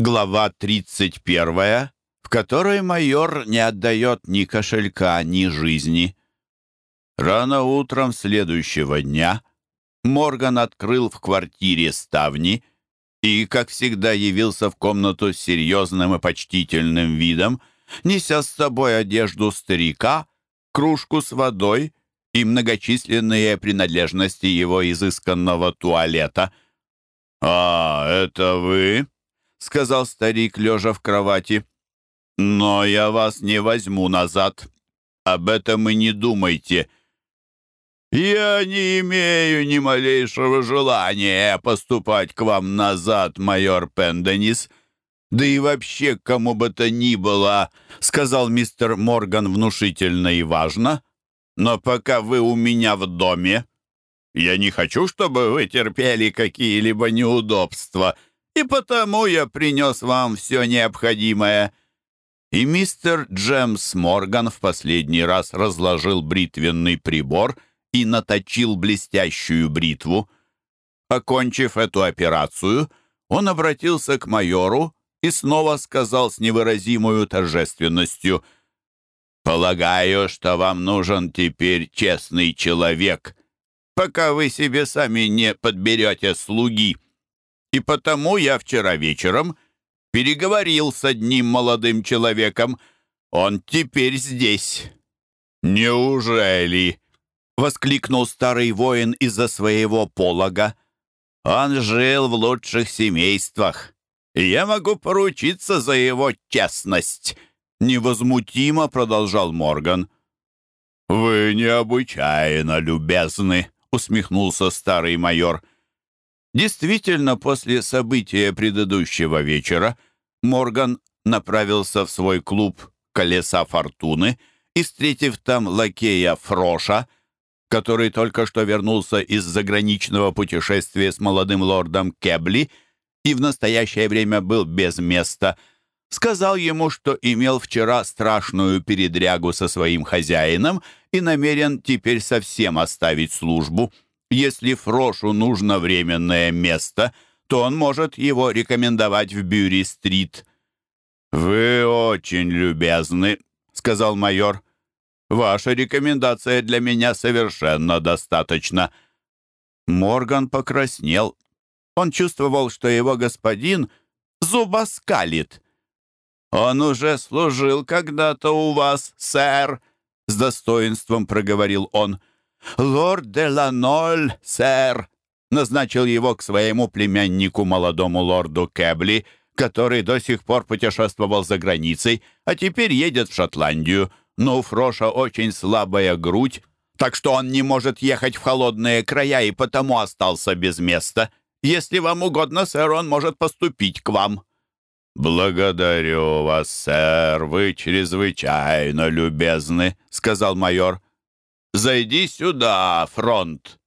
Глава 31, в которой майор не отдает ни кошелька, ни жизни. Рано утром следующего дня Морган открыл в квартире ставни и, как всегда, явился в комнату с серьезным и почтительным видом, неся с собой одежду старика, кружку с водой и многочисленные принадлежности его изысканного туалета. «А, это вы?» — сказал старик, лежа в кровати. «Но я вас не возьму назад. Об этом и не думайте. Я не имею ни малейшего желания поступать к вам назад, майор Пенденис. Да и вообще кому бы то ни было», — сказал мистер Морган внушительно и важно. «Но пока вы у меня в доме, я не хочу, чтобы вы терпели какие-либо неудобства» и потому я принес вам все необходимое». И мистер Джемс Морган в последний раз разложил бритвенный прибор и наточил блестящую бритву. Окончив эту операцию, он обратился к майору и снова сказал с невыразимой торжественностью «Полагаю, что вам нужен теперь честный человек, пока вы себе сами не подберете слуги». И потому я вчера вечером переговорил с одним молодым человеком. Он теперь здесь». «Неужели?» — воскликнул старый воин из-за своего полога. «Он жил в лучших семействах, я могу поручиться за его честность», — невозмутимо продолжал Морган. «Вы необычайно любезны», — усмехнулся старый майор. Действительно, после события предыдущего вечера Морган направился в свой клуб «Колеса фортуны» и, встретив там лакея Фроша, который только что вернулся из заграничного путешествия с молодым лордом Кебли и в настоящее время был без места, сказал ему, что имел вчера страшную передрягу со своим хозяином и намерен теперь совсем оставить службу — если Фрошу нужно временное место, то он может его рекомендовать в Бюри-стрит». «Вы очень любезны», — сказал майор. «Ваша рекомендация для меня совершенно достаточно». Морган покраснел. Он чувствовал, что его господин зубоскалит. «Он уже служил когда-то у вас, сэр», — с достоинством проговорил он. «Лорд де Ланоль, сэр!» назначил его к своему племяннику, молодому лорду Кэбли, который до сих пор путешествовал за границей, а теперь едет в Шотландию. Но у Фроша очень слабая грудь, так что он не может ехать в холодные края и потому остался без места. Если вам угодно, сэр, он может поступить к вам». «Благодарю вас, сэр, вы чрезвычайно любезны», — сказал майор. Зайди сюда, фронт.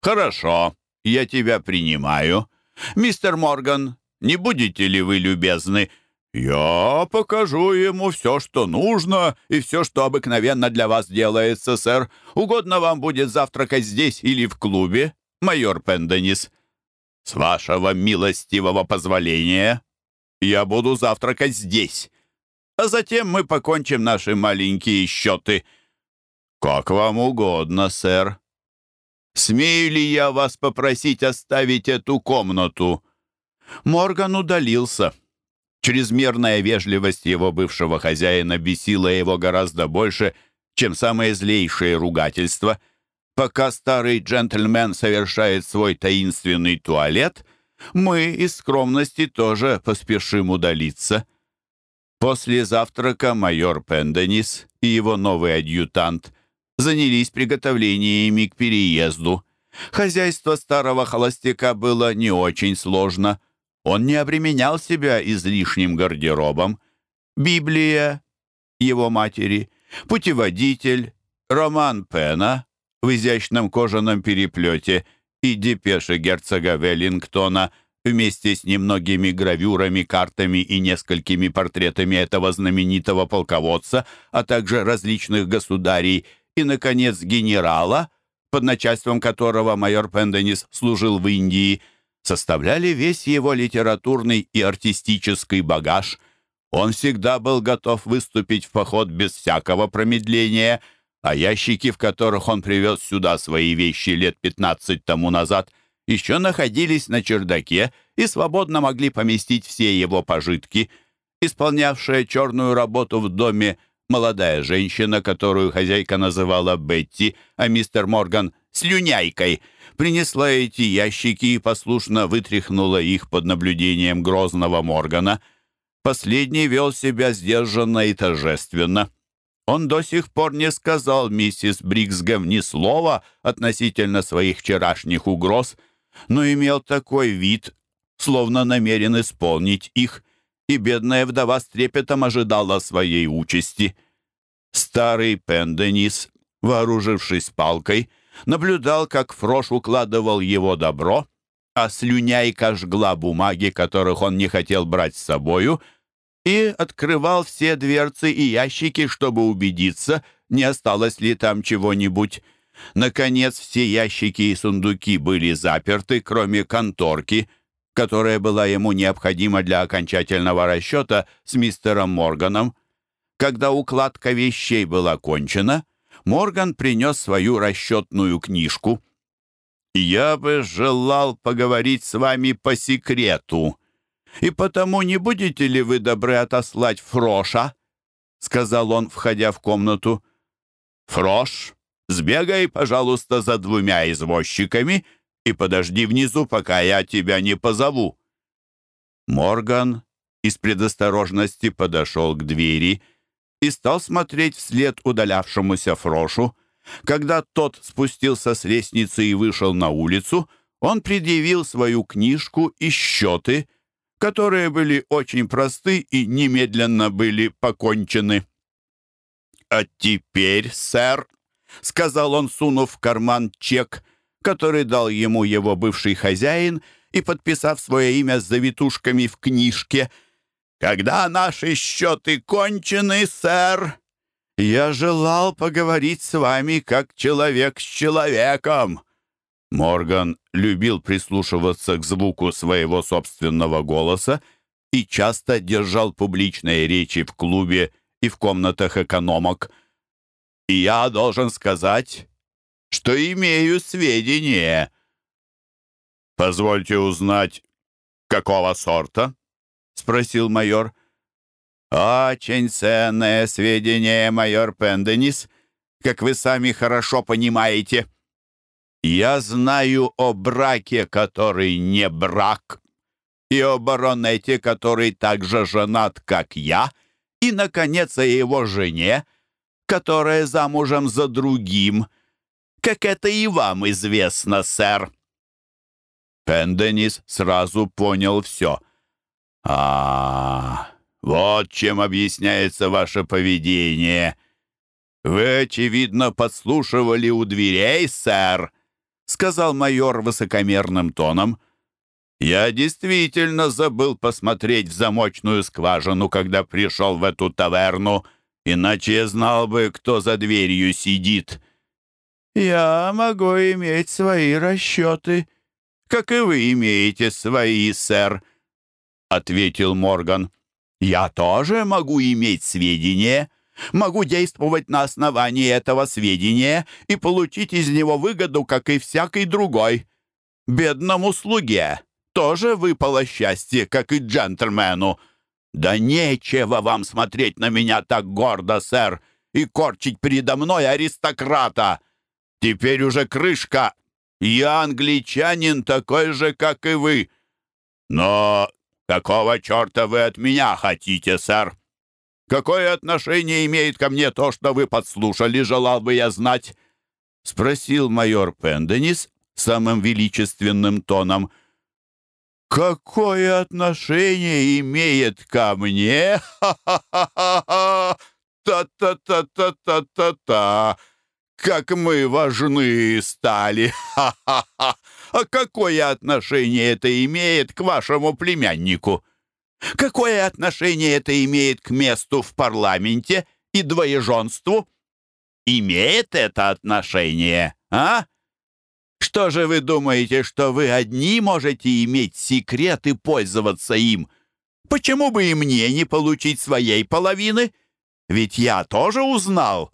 Хорошо, я тебя принимаю. Мистер Морган, не будете ли вы любезны? Я покажу ему все, что нужно, и все, что обыкновенно для вас делается, сэр. Угодно вам будет завтракать здесь или в клубе, майор Пенденис. С вашего милостивого позволения я буду завтракать здесь. А затем мы покончим наши маленькие счеты — «Как вам угодно, сэр. Смею ли я вас попросить оставить эту комнату?» Морган удалился. Чрезмерная вежливость его бывшего хозяина бесила его гораздо больше, чем самые злейшие ругательства. Пока старый джентльмен совершает свой таинственный туалет, мы из скромности тоже поспешим удалиться. После завтрака майор Пенденис и его новый адъютант занялись приготовлениями к переезду. Хозяйство старого холостяка было не очень сложно. Он не обременял себя излишним гардеробом. Библия его матери, путеводитель, роман Пена в изящном кожаном переплете и депеши герцога Веллингтона вместе с немногими гравюрами, картами и несколькими портретами этого знаменитого полководца, а также различных государей – и, наконец, генерала, под начальством которого майор Пенденис служил в Индии, составляли весь его литературный и артистический багаж. Он всегда был готов выступить в поход без всякого промедления, а ящики, в которых он привез сюда свои вещи лет 15 тому назад, еще находились на чердаке и свободно могли поместить все его пожитки. Исполнявшая черную работу в доме молодая женщина, которую хозяйка называла Бетти, а мистер Морган — слюняйкой, принесла эти ящики и послушно вытряхнула их под наблюдением грозного Моргана. Последний вел себя сдержанно и торжественно. Он до сих пор не сказал миссис Бриксгэм ни слова относительно своих вчерашних угроз, но имел такой вид, словно намерен исполнить их, и бедная вдова с трепетом ожидала своей участи. Старый Пенденис, вооружившись палкой, наблюдал, как Фрош укладывал его добро, а слюняйка жгла бумаги, которых он не хотел брать с собою, и открывал все дверцы и ящики, чтобы убедиться, не осталось ли там чего-нибудь. Наконец, все ящики и сундуки были заперты, кроме конторки, которая была ему необходима для окончательного расчета с мистером Морганом. Когда укладка вещей была кончена, Морган принес свою расчетную книжку. «Я бы желал поговорить с вами по секрету, и потому не будете ли вы добры отослать Фроша?» — сказал он, входя в комнату. «Фрош, сбегай, пожалуйста, за двумя извозчиками и подожди внизу, пока я тебя не позову». Морган из предосторожности подошел к двери и стал смотреть вслед удалявшемуся Фрошу. Когда тот спустился с лестницы и вышел на улицу, он предъявил свою книжку и счеты, которые были очень просты и немедленно были покончены. «А теперь, сэр», — сказал он, сунув в карман чек, который дал ему его бывший хозяин и подписав свое имя с завитушками в книжке — когда наши счеты кончены, сэр, я желал поговорить с вами как человек с человеком». Морган любил прислушиваться к звуку своего собственного голоса и часто держал публичные речи в клубе и в комнатах экономок. И я должен сказать, что имею сведения. Позвольте узнать, какого сорта? — спросил майор. «Очень ценное сведение, майор Пенденис, как вы сами хорошо понимаете. Я знаю о браке, который не брак, и о баронете, который также женат, как я, и, наконец, о его жене, которая замужем за другим, как это и вам известно, сэр». Пенденис сразу понял все — а, вот чем объясняется ваше поведение. Вы, очевидно, подслушивали у дверей, сэр, сказал майор высокомерным тоном. Я действительно забыл посмотреть в замочную скважину, когда пришел в эту таверну, иначе я знал бы, кто за дверью сидит. Я могу иметь свои расчеты, как и вы имеете свои, сэр, — ответил Морган. «Я тоже могу иметь сведения, могу действовать на основании этого сведения и получить из него выгоду, как и всякий другой. Бедному слуге тоже выпало счастье, как и джентльмену. Да нечего вам смотреть на меня так гордо, сэр, и корчить передо мной аристократа. Теперь уже крышка. Я англичанин такой же, как и вы. Но «Какого черта вы от меня хотите, сэр? Какое отношение имеет ко мне то, что вы подслушали, желал бы я знать?» — спросил майор Пенденис самым величественным тоном. «Какое отношение имеет ко мне? Ха-ха-ха-ха! Та-та-та-та-та-та-та! Как мы важны стали! Ха-ха-ха! А какое отношение это имеет к вашему племяннику? Какое отношение это имеет к месту в парламенте и двоеженству? Имеет это отношение, а? Что же вы думаете, что вы одни можете иметь секрет и пользоваться им? Почему бы и мне не получить своей половины? Ведь я тоже узнал.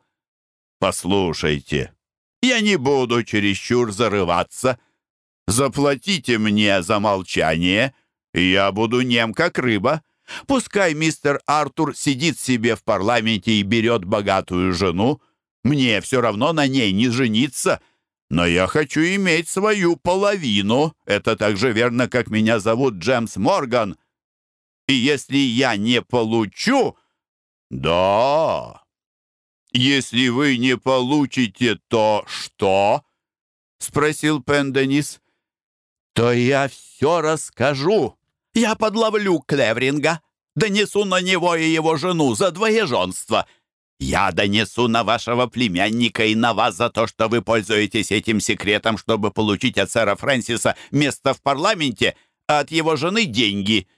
Послушайте, я не буду чересчур зарываться. Заплатите мне за молчание, и я буду нем, как рыба. Пускай мистер Артур сидит себе в парламенте и берет богатую жену. Мне все равно на ней не жениться. Но я хочу иметь свою половину. Это так же верно, как меня зовут Джемс Морган. И если я не получу... Да, если вы не получите то, что... Спросил Пенденис. То я все расскажу. Я подловлю Клевринга, донесу на него и его жену за двоеженство. Я донесу на вашего племянника и на вас за то, что вы пользуетесь этим секретом, чтобы получить от сэра Фрэнсиса место в парламенте, а от его жены деньги».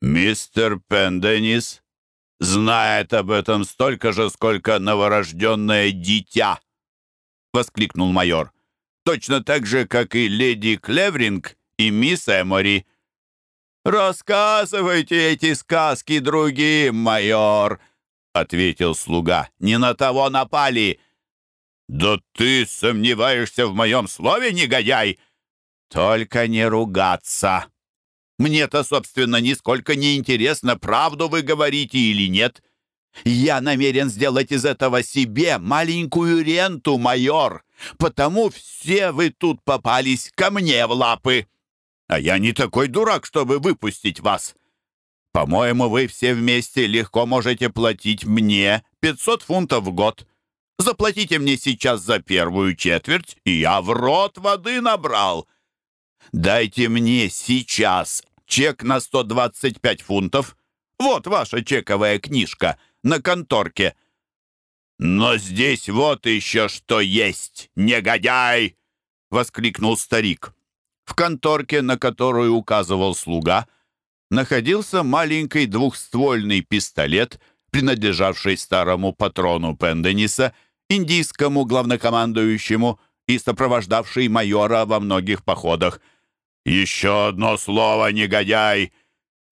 «Мистер Пенденис знает об этом столько же, сколько новорожденное дитя!» — воскликнул майор. «Точно так же, как и леди Клевринг и мисс Эмори». «Рассказывайте эти сказки другим, майор!» — ответил слуга. «Не на того напали!» «Да ты сомневаешься в моем слове, негодяй!» «Только не ругаться!» «Мне-то, собственно, нисколько не интересно, правду вы говорите или нет. Я намерен сделать из этого себе маленькую ренту, майор, потому все вы тут попались ко мне в лапы!» а я не такой дурак, чтобы выпустить вас. По-моему, вы все вместе легко можете платить мне 500 фунтов в год. Заплатите мне сейчас за первую четверть, и я в рот воды набрал. Дайте мне сейчас чек на 125 фунтов. Вот ваша чековая книжка на конторке. Но здесь вот еще что есть, негодяй! — воскликнул старик. В конторке, на которую указывал слуга, находился маленький двухствольный пистолет, принадлежавший старому патрону Пендениса, индийскому главнокомандующему и сопровождавший майора во многих походах. «Еще одно слово, негодяй,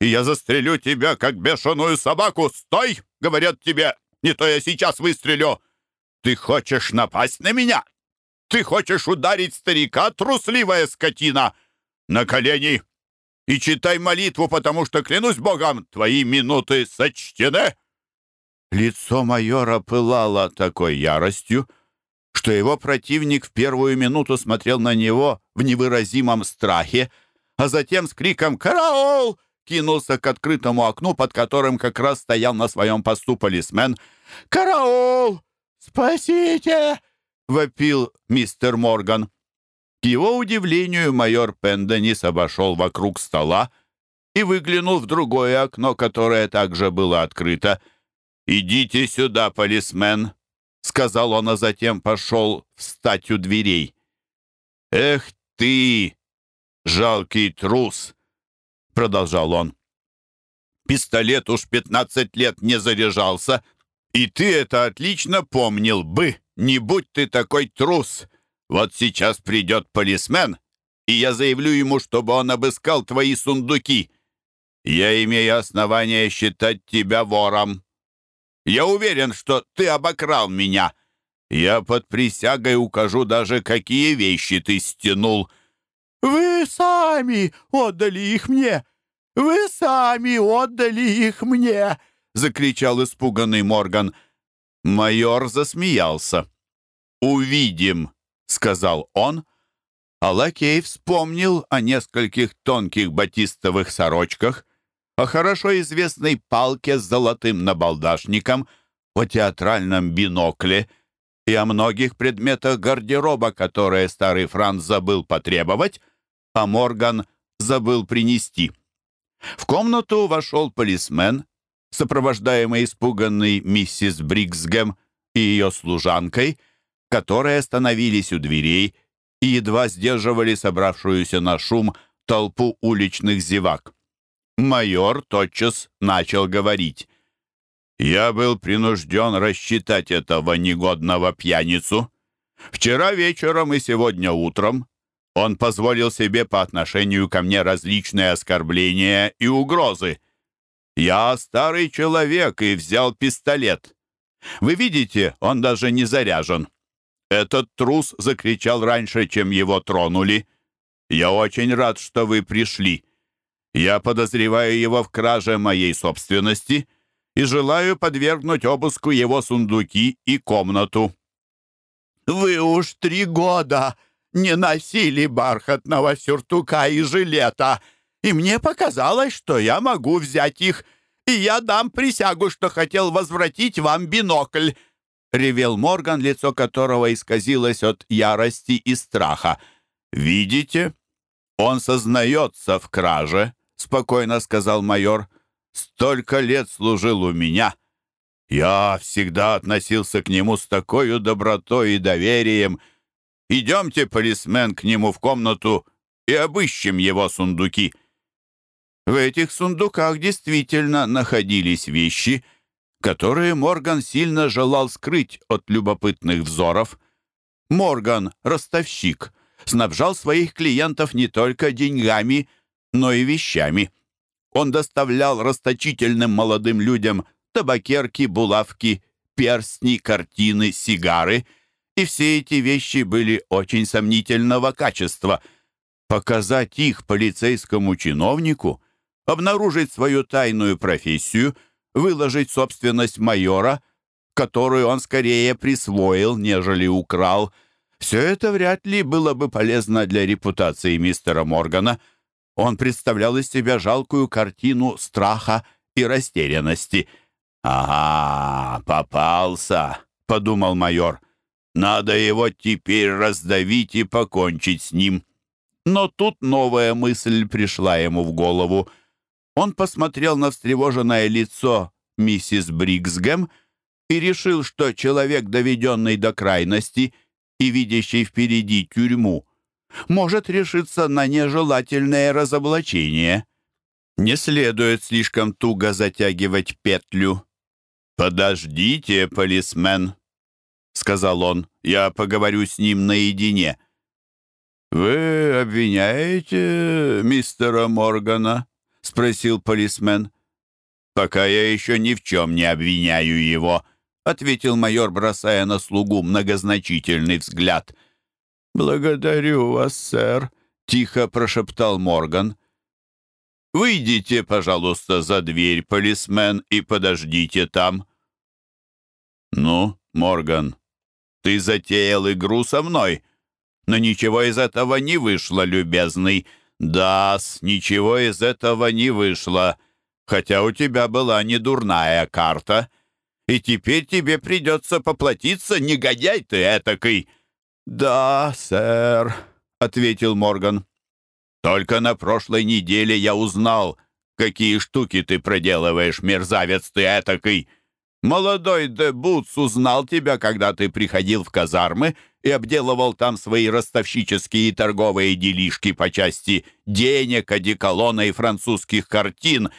и я застрелю тебя, как бешеную собаку! Стой!» — говорят тебе. «Не то я сейчас выстрелю! Ты хочешь напасть на меня?» Ты хочешь ударить старика, трусливая скотина? На колени! И читай молитву, потому что, клянусь Богом, твои минуты сочтены!» Лицо майора пылало такой яростью, что его противник в первую минуту смотрел на него в невыразимом страхе, а затем с криком «Караул!» кинулся к открытому окну, под которым как раз стоял на своем посту полисмен. «Караул! Спасите! вопил мистер Морган. К его удивлению майор Пенденис обошел вокруг стола и выглянул в другое окно, которое также было открыто. «Идите сюда, полисмен», — сказал он, а затем пошел встать у дверей. «Эх ты, жалкий трус!» — продолжал он. «Пистолет уж пятнадцать лет не заряжался, и ты это отлично помнил бы!» Не будь ты такой трус! Вот сейчас придет полисмен, и я заявлю ему, чтобы он обыскал твои сундуки. Я имею основания считать тебя вором. Я уверен, что ты обокрал меня. Я под присягой укажу даже, какие вещи ты стянул. Вы сами отдали их мне! Вы сами отдали их мне!» — закричал испуганный Морган. Майор засмеялся. «Увидим», — сказал он, а лакей вспомнил о нескольких тонких батистовых сорочках, о хорошо известной палке с золотым набалдашником, о театральном бинокле и о многих предметах гардероба, которые старый Франц забыл потребовать, а Морган забыл принести. В комнату вошел полисмен, сопровождаемый испуганной миссис Бриксгэм и ее служанкой — которые остановились у дверей и едва сдерживали собравшуюся на шум толпу уличных зевак. Майор тотчас начал говорить. «Я был принужден рассчитать этого негодного пьяницу. Вчера вечером и сегодня утром он позволил себе по отношению ко мне различные оскорбления и угрозы. Я старый человек и взял пистолет. Вы видите, он даже не заряжен. Этот трус закричал раньше, чем его тронули. Я очень рад, что вы пришли. Я подозреваю его в краже моей собственности и желаю подвергнуть обыску его сундуки и комнату. Вы уж три года не носили бархатного сюртука и жилета, и мне показалось, что я могу взять их, и я дам присягу, что хотел возвратить вам бинокль», — ревел Морган, лицо которого исказилось от ярости и страха. «Видите? Он сознается в краже», — спокойно сказал майор. «Столько лет служил у меня. Я всегда относился к нему с такой добротой и доверием, Идемте, полисмен, к нему в комнату и обыщем его сундуки». В этих сундуках действительно находились вещи, которые Морган сильно желал скрыть от любопытных взоров. Морган, ростовщик, снабжал своих клиентов не только деньгами, но и вещами. Он доставлял расточительным молодым людям табакерки, булавки, перстни, картины, сигары — и все эти вещи были очень сомнительного качества. Показать их полицейскому чиновнику, обнаружить свою тайную профессию, выложить собственность майора, которую он скорее присвоил, нежели украл, все это вряд ли было бы полезно для репутации мистера Моргана. Он представлял из себя жалкую картину страха и растерянности. «Ага, попался», — подумал майор. Надо его теперь раздавить и покончить с ним. Но тут новая мысль пришла ему в голову. Он посмотрел на встревоженное лицо миссис Бриксгэм и решил, что человек, доведенный до крайности и видящий впереди тюрьму, может решиться на нежелательное разоблачение. Не следует слишком туго затягивать петлю. «Подождите, полисмен», — сказал он. «Я поговорю с ним наедине». «Вы обвиняете мистера Моргана?» — спросил полисмен. «Пока я еще ни в чем не обвиняю его», — ответил майор, бросая на слугу многозначительный взгляд. «Благодарю вас, сэр», — тихо прошептал Морган. «Выйдите, пожалуйста, за дверь, полисмен, и подождите там». «Ну, Морган, ты затеял игру со мной, но ничего из этого не вышло, любезный. да ничего из этого не вышло, хотя у тебя была недурная карта. И теперь тебе придется поплатиться, негодяй ты этакой». «Да, сэр», — ответил Морган. «Только на прошлой неделе я узнал, какие штуки ты проделываешь, мерзавец ты этакой». Молодой Дебутс узнал тебя, когда ты приходил в казармы и обделывал там свои ростовщические и торговые делишки по части денег, одеколона и французских картин.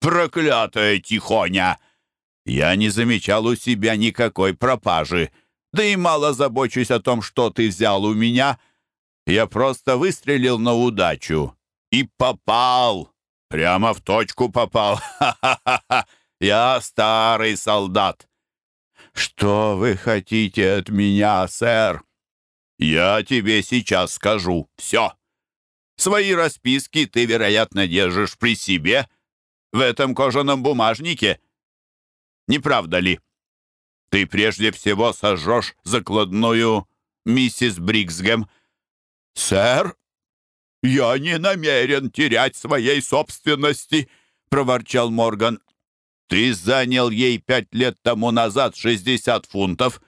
Проклятая тихоня! Я не замечал у себя никакой пропажи, да и мало забочусь о том, что ты взял у меня. Я просто выстрелил на удачу и попал, прямо в точку попал. Ха-ха-ха! Я старый солдат. Что вы хотите от меня, сэр? Я тебе сейчас скажу все. Свои расписки ты, вероятно, держишь при себе в этом кожаном бумажнике. Не правда ли? Ты прежде всего сожжешь закладную миссис Бриксгэм. «Сэр, я не намерен терять своей собственности», — проворчал Морган. Ты занял ей пять лет тому назад 60 фунтов.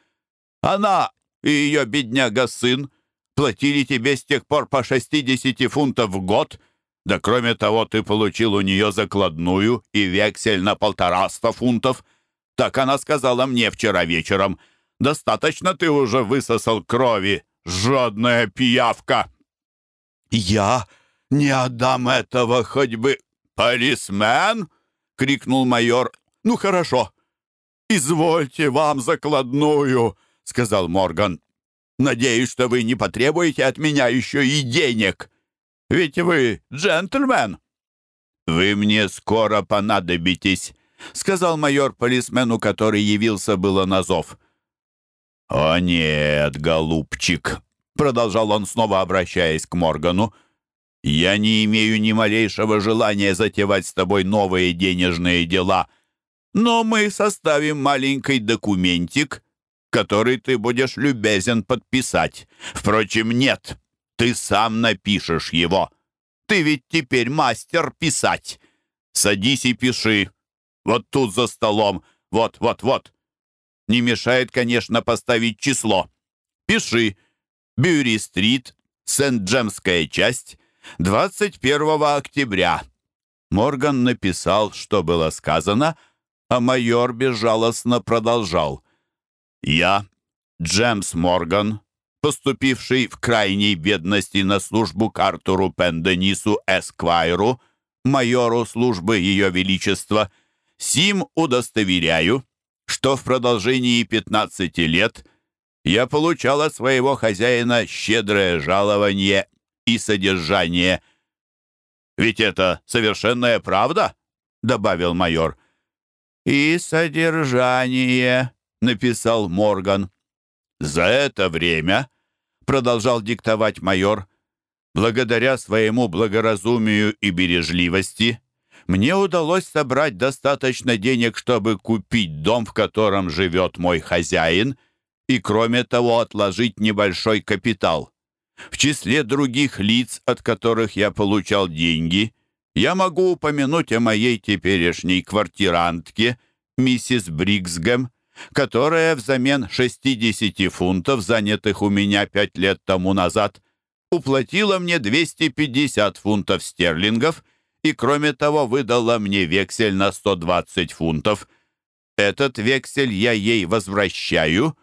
Она и ее бедняга-сын платили тебе с тех пор по 60 фунтов в год. Да кроме того, ты получил у нее закладную и вексель на полтораста фунтов. Так она сказала мне вчера вечером. Достаточно ты уже высосал крови, жадная пиявка. Я не отдам этого хоть бы... Полисмен? — крикнул майор. «Ну, хорошо. Извольте вам закладную», — сказал Морган. Надеюсь, что вы не потребуете от меня еще и денег. Ведь вы джентльмен». «Вы мне скоро понадобитесь», — сказал майор полисмену, который явился было на зов. «О нет, голубчик», — продолжал он, снова обращаясь к Моргану, «я не имею ни малейшего желания затевать с тобой новые денежные дела, но мы составим маленький документик, который ты будешь любезен подписать. Впрочем, нет, ты сам напишешь его. Ты ведь теперь мастер писать. Садись и пиши. Вот тут за столом. Вот, вот, вот. Не мешает, конечно, поставить число. Пиши. Бюри-стрит, Сент-Джемская часть, 21 октября. Морган написал, что было сказано, а майор безжалостно продолжал. «Я, Джемс Морган, поступивший в крайней бедности на службу к Артуру Пенденису Эсквайру, майору службы Ее Величества, сим удостоверяю, что в продолжении 15 лет я получал от своего хозяина щедрое жалование и содержание. «Ведь это совершенная правда?» — добавил майор. «И содержание», — написал Морган. «За это время», — продолжал диктовать майор, «благодаря своему благоразумию и бережливости, мне удалось собрать достаточно денег, чтобы купить дом, в котором живет мой хозяин, и, кроме того, отложить небольшой капитал. В числе других лиц, от которых я получал деньги, я могу упомянуть о моей теперешней квартирантке, миссис Бриксгэм, которая взамен 60 фунтов, занятых у меня пять лет тому назад, уплатила мне 250 фунтов стерлингов и, кроме того, выдала мне вексель на 120 фунтов. Этот вексель я ей возвращаю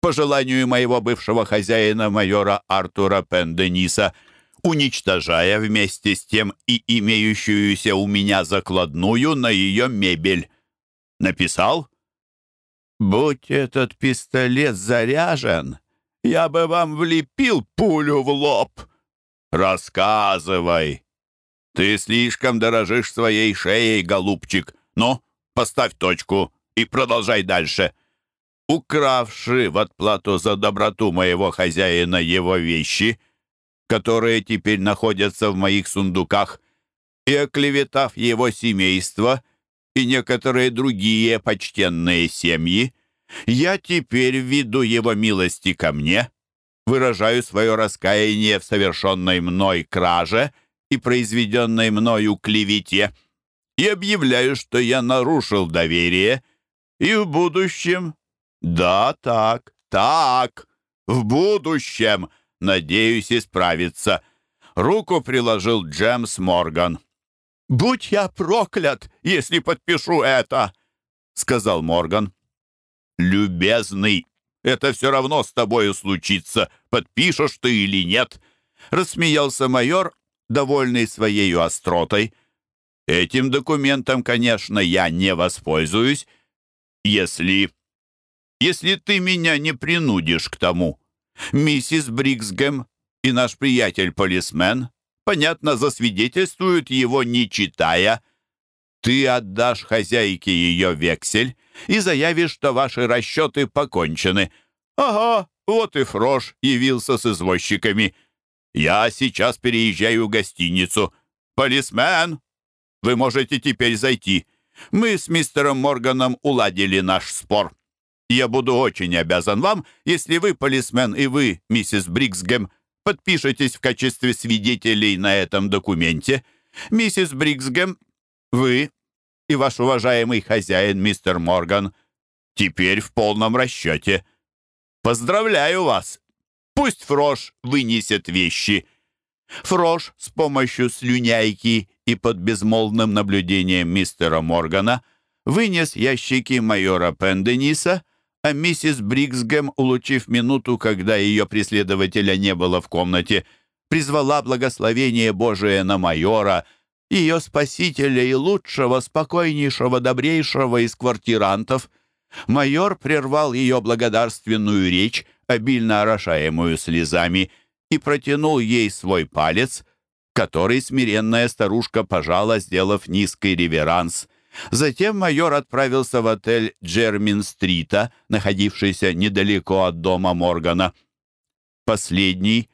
по желанию моего бывшего хозяина, майора Артура Пендениса, уничтожая вместе с тем и имеющуюся у меня закладную на ее мебель. Написал? «Будь этот пистолет заряжен, я бы вам влепил пулю в лоб. Рассказывай. Ты слишком дорожишь своей шеей, голубчик. Ну, поставь точку и продолжай дальше. Укравши в отплату за доброту моего хозяина его вещи, которые теперь находятся в моих сундуках, и оклеветав его семейство — и некоторые другие почтенные семьи, я теперь, ввиду его милости ко мне, выражаю свое раскаяние в совершенной мной краже и произведенной мною клевете и объявляю, что я нарушил доверие и в будущем, да, так, так, в будущем, надеюсь исправиться. Руку приложил Джемс Морган. «Будь я проклят, если подпишу это!» — сказал Морган. «Любезный, это все равно с тобою случится, подпишешь ты или нет!» — рассмеялся майор, довольный своей остротой. «Этим документом, конечно, я не воспользуюсь, если... если ты меня не принудишь к тому. Миссис Бриксгэм и наш приятель-полисмен понятно, засвидетельствуют его, не читая. Ты отдашь хозяйке ее вексель и заявишь, что ваши расчеты покончены. Ага, вот и Фрош явился с извозчиками. Я сейчас переезжаю в гостиницу. Полисмен, вы можете теперь зайти. Мы с мистером Морганом уладили наш спор. Я буду очень обязан вам, если вы, полисмен, и вы, миссис Бриксгэм, подпишетесь в качестве свидетелей на этом документе. Миссис Бриксгэм, вы и ваш уважаемый хозяин, мистер Морган, теперь в полном расчете. Поздравляю вас! Пусть Фрош вынесет вещи. Фрош с помощью слюняйки и под безмолвным наблюдением мистера Моргана вынес ящики майора Пендениса а миссис Бриксгэм, улучив минуту, когда ее преследователя не было в комнате, призвала благословение Божие на майора, ее спасителя и лучшего, спокойнейшего, добрейшего из квартирантов. Майор прервал ее благодарственную речь, обильно орошаемую слезами, и протянул ей свой палец, который смиренная старушка пожала, сделав низкий реверанс. Затем майор отправился в отель Джермин-стрита, находившийся недалеко от дома Моргана. Последний,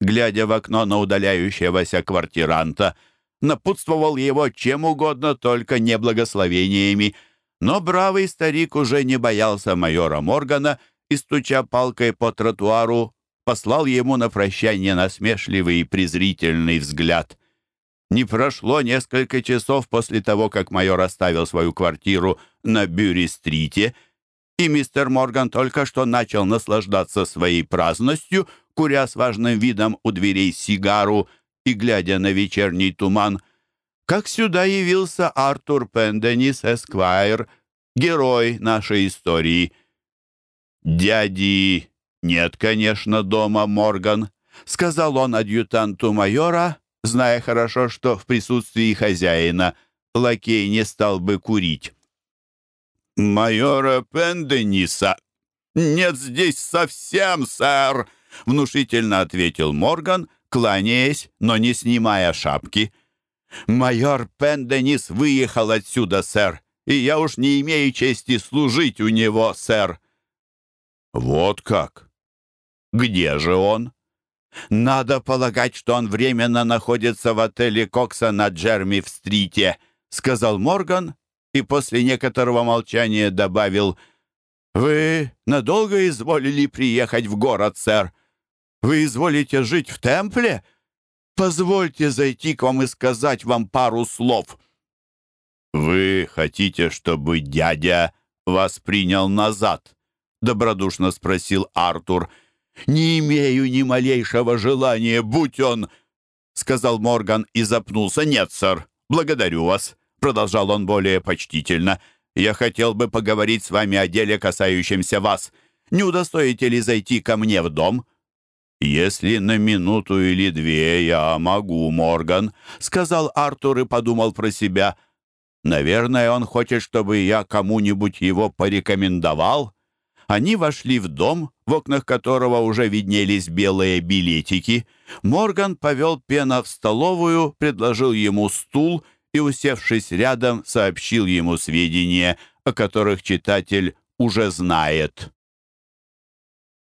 глядя в окно на удаляющегося квартиранта, напутствовал его чем угодно, только не благословениями. Но бравый старик уже не боялся майора Моргана и, стуча палкой по тротуару, послал ему на прощание насмешливый и презрительный взгляд. Не прошло несколько часов после того, как майор оставил свою квартиру на Бюри-стрите, и мистер Морган только что начал наслаждаться своей праздностью, куря с важным видом у дверей сигару и глядя на вечерний туман, как сюда явился Артур Пенденис Эсквайр, герой нашей истории. «Дяди нет, конечно, дома, Морган», — сказал он адъютанту майора, зная хорошо, что в присутствии хозяина лакей не стал бы курить. «Майора Пендениса нет здесь совсем, сэр», — внушительно ответил Морган, кланяясь, но не снимая шапки. «Майор Пенденис выехал отсюда, сэр, и я уж не имею чести служить у него, сэр». «Вот как? Где же он?» «Надо полагать, что он временно находится в отеле Кокса на Джерми в стрите», — сказал Морган и после некоторого молчания добавил «Вы надолго изволили приехать в город, сэр? Вы изволите жить в темпле? Позвольте зайти к вам и сказать вам пару слов». «Вы хотите, чтобы дядя вас принял назад?» — добродушно спросил Артур. «Не имею ни малейшего желания, будь он...» — сказал Морган и запнулся. «Нет, сэр, благодарю вас», — продолжал он более почтительно. «Я хотел бы поговорить с вами о деле, касающемся вас. Не удостоите ли зайти ко мне в дом?» «Если на минуту или две я могу, Морган», — сказал Артур и подумал про себя. «Наверное, он хочет, чтобы я кому-нибудь его порекомендовал». Они вошли в дом, в окнах которого уже виднелись белые билетики. Морган повел Пена в столовую, предложил ему стул и, усевшись рядом, сообщил ему сведения, о которых читатель уже знает.